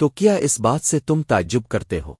تو کیا اس بات سے تم تعجب کرتے ہو؟